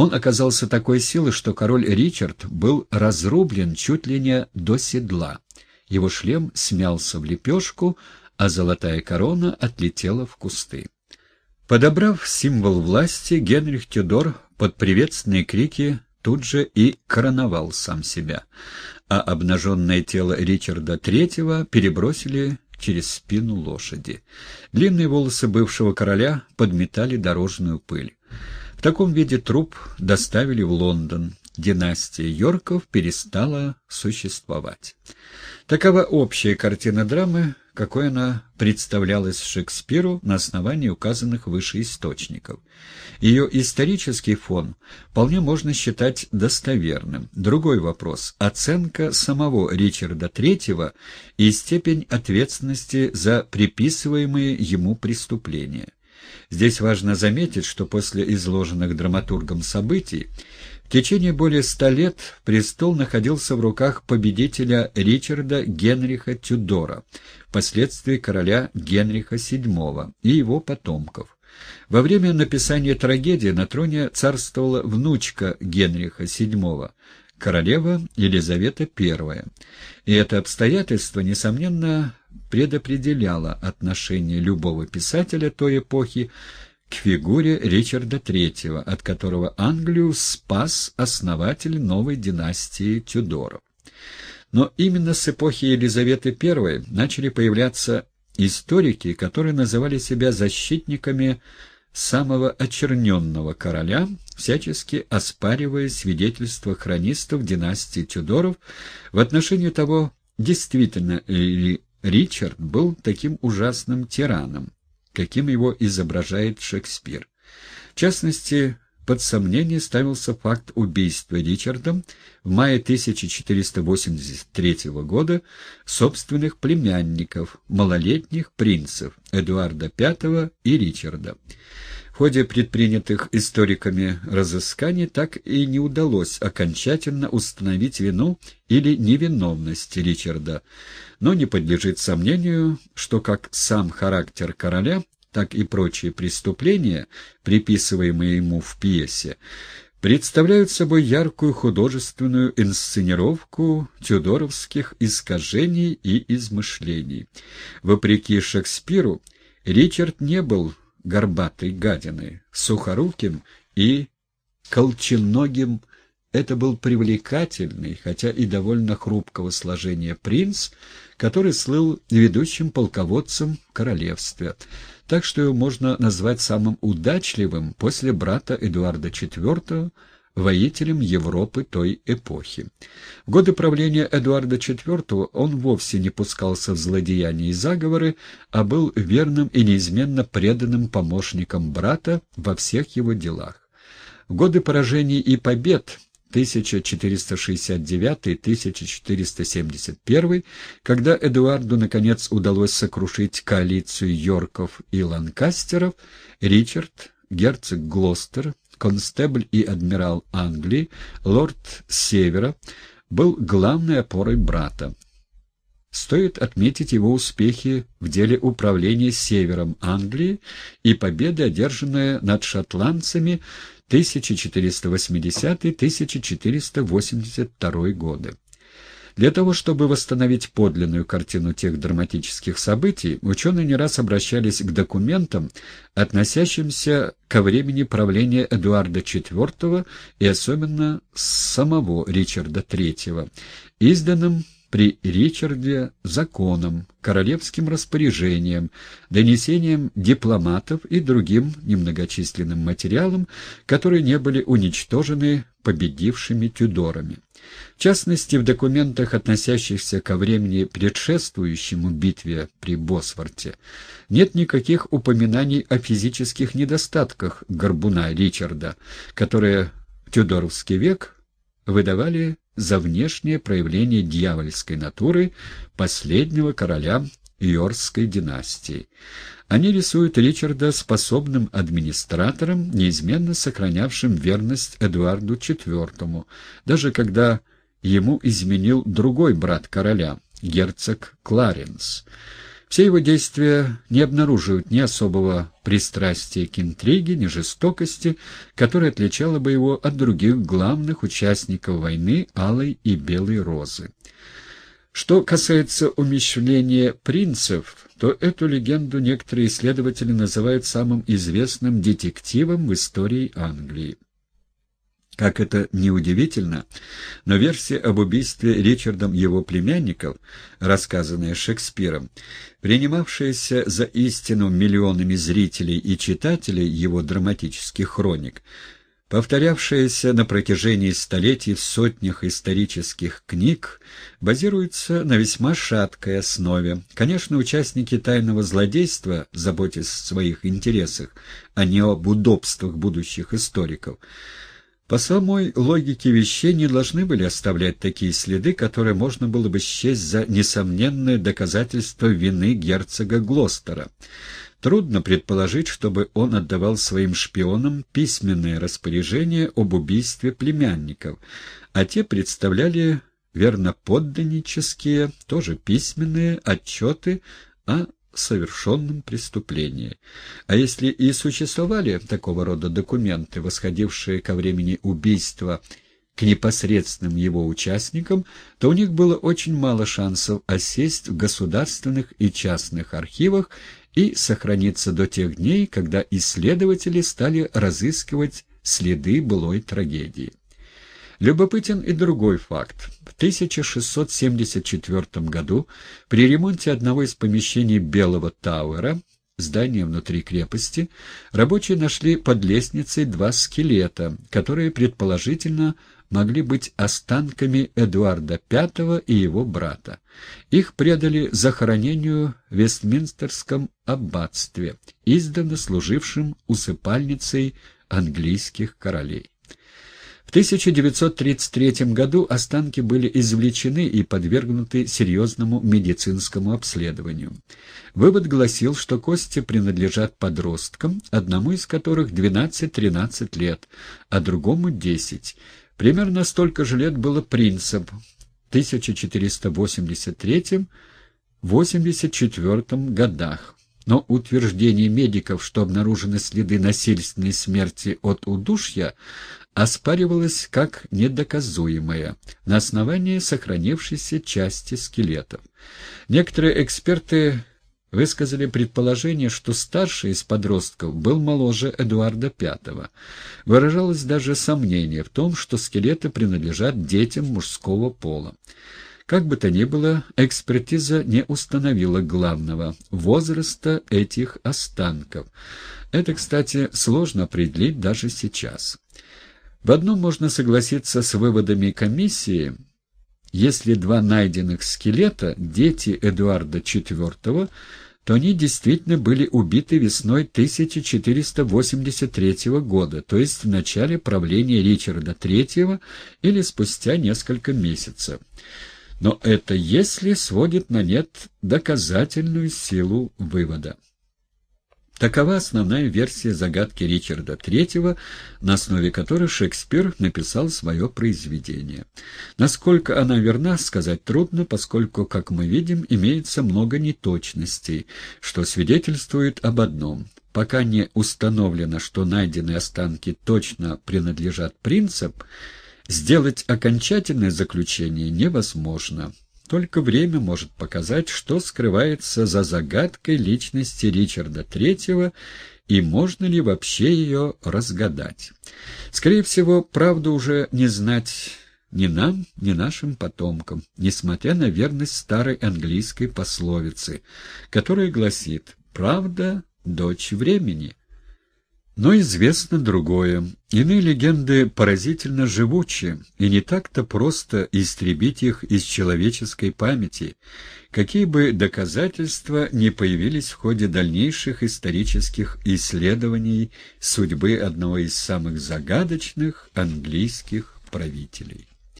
Он оказался такой силы, что король Ричард был разрублен чуть ли не до седла. Его шлем смялся в лепешку, а золотая корона отлетела в кусты. Подобрав символ власти, Генрих Тюдор под приветственные крики тут же и короновал сам себя, а обнаженное тело Ричарда III перебросили через спину лошади. Длинные волосы бывшего короля подметали дорожную пыль. В таком виде труп доставили в Лондон. Династия Йорков перестала существовать. Такова общая картина драмы, какой она представлялась Шекспиру на основании указанных выше источников. Ее исторический фон вполне можно считать достоверным. Другой вопрос – оценка самого Ричарда III и степень ответственности за приписываемые ему преступления. Здесь важно заметить, что после изложенных драматургом событий в течение более ста лет престол находился в руках победителя Ричарда Генриха Тюдора, впоследствии короля Генриха VII и его потомков. Во время написания трагедии на троне царствовала внучка Генриха VII, королева Елизавета I. И это обстоятельство, несомненно, предопределяло отношение любого писателя той эпохи к фигуре Ричарда III, от которого Англию спас основатель новой династии Тюдоров. Но именно с эпохи Елизаветы I начали появляться историки, которые называли себя защитниками самого очерненного короля, всячески оспаривая свидетельства хронистов династии Тюдоров в отношении того, действительно ли Ричард был таким ужасным тираном, каким его изображает Шекспир. В частности, под сомнение ставился факт убийства Ричардом в мае 1483 года собственных племянников, малолетних принцев Эдуарда V и Ричарда. Ходе предпринятых историками разысканий так и не удалось окончательно установить вину или невиновность Ричарда, но не подлежит сомнению, что как сам характер короля так и прочие преступления, приписываемые ему в пьесе, представляют собой яркую художественную инсценировку тюдоровских искажений и измышлений. Вопреки Шекспиру, Ричард не был горбатой гадиной, сухоруким и колченогим. Это был привлекательный, хотя и довольно хрупкого сложения принц, который слыл ведущим полководцем в королевстве, так что его можно назвать самым удачливым после брата Эдуарда IV, воителем Европы той эпохи. В годы правления Эдуарда IV он вовсе не пускался в злодеяния и заговоры, а был верным и неизменно преданным помощником брата во всех его делах. В годы поражений и побед 1469-1471, когда Эдуарду наконец удалось сокрушить коалицию Йорков и Ланкастеров, Ричард, герцог Глостер, констебль и адмирал Англии, лорд Севера, был главной опорой брата. Стоит отметить его успехи в деле управления севером Англии и победы, одержанные над шотландцами 1480-1482 годы. Для того, чтобы восстановить подлинную картину тех драматических событий, ученые не раз обращались к документам, относящимся ко времени правления Эдуарда IV и особенно самого Ричарда III, изданным при Ричарде законом, королевским распоряжением, донесением дипломатов и другим немногочисленным материалам, которые не были уничтожены победившими Тюдорами. В частности, в документах, относящихся ко времени предшествующему битве при Босворте, нет никаких упоминаний о физических недостатках горбуна Ричарда, которые в Тюдоровский век выдавали за внешнее проявление дьявольской натуры последнего короля Йоркской династии. Они рисуют Ричарда способным администратором, неизменно сохранявшим верность Эдуарду IV, даже когда ему изменил другой брат короля, герцог Кларенс. Все его действия не обнаруживают ни особого пристрастия к интриге, ни жестокости, которая отличала бы его от других главных участников войны Алой и Белой Розы. Что касается умещения принцев, то эту легенду некоторые исследователи называют самым известным детективом в истории Англии. Как это неудивительно, но версия об убийстве Ричардом его племянников, рассказанная Шекспиром, принимавшаяся за истину миллионами зрителей и читателей его драматических хроник, повторявшаяся на протяжении столетий в сотнях исторических книг, базируется на весьма шаткой основе. Конечно, участники тайного злодейства, заботясь о своих интересах, а не об удобствах будущих историков, по самой логике вещей не должны были оставлять такие следы, которые можно было бы счесть за несомненное доказательство вины герцога Глостера. Трудно предположить, чтобы он отдавал своим шпионам письменные распоряжения об убийстве племянников, а те представляли верноподданнические, тоже письменные отчеты о совершенном преступлении. А если и существовали такого рода документы, восходившие ко времени убийства к непосредственным его участникам, то у них было очень мало шансов осесть в государственных и частных архивах и сохраниться до тех дней, когда исследователи стали разыскивать следы былой трагедии. Любопытен и другой факт. В 1674 году при ремонте одного из помещений Белого Тауэра, здания внутри крепости, рабочие нашли под лестницей два скелета, которые предположительно могли быть останками Эдуарда V и его брата. Их предали захоронению в Вестминстерском аббатстве, издавна служившим усыпальницей английских королей. В 1933 году останки были извлечены и подвергнуты серьезному медицинскому обследованию. Вывод гласил, что кости принадлежат подросткам, одному из которых 12-13 лет, а другому 10. Примерно столько же лет было принцам в 1483-84 годах. Но утверждение медиков, что обнаружены следы насильственной смерти от удушья, оспаривалось как недоказуемое на основании сохранившейся части скелетов. Некоторые эксперты высказали предположение, что старший из подростков был моложе Эдуарда V. Выражалось даже сомнение в том, что скелеты принадлежат детям мужского пола. Как бы то ни было, экспертиза не установила главного – возраста этих останков. Это, кстати, сложно определить даже сейчас. В одном можно согласиться с выводами комиссии. Если два найденных скелета – дети Эдуарда IV, то они действительно были убиты весной 1483 года, то есть в начале правления Ричарда III или спустя несколько месяцев. Но это если сводит на нет доказательную силу вывода. Такова основная версия загадки Ричарда III, на основе которой Шекспир написал свое произведение. Насколько она верна, сказать трудно, поскольку, как мы видим, имеется много неточностей, что свидетельствует об одном. Пока не установлено, что найденные останки точно принадлежат принцам, Сделать окончательное заключение невозможно. Только время может показать, что скрывается за загадкой личности Ричарда III и можно ли вообще ее разгадать. Скорее всего, правду уже не знать ни нам, ни нашим потомкам, несмотря на верность старой английской пословицы, которая гласит «правда – дочь времени». Но известно другое. Иные легенды поразительно живучи, и не так-то просто истребить их из человеческой памяти, какие бы доказательства не появились в ходе дальнейших исторических исследований судьбы одного из самых загадочных английских правителей.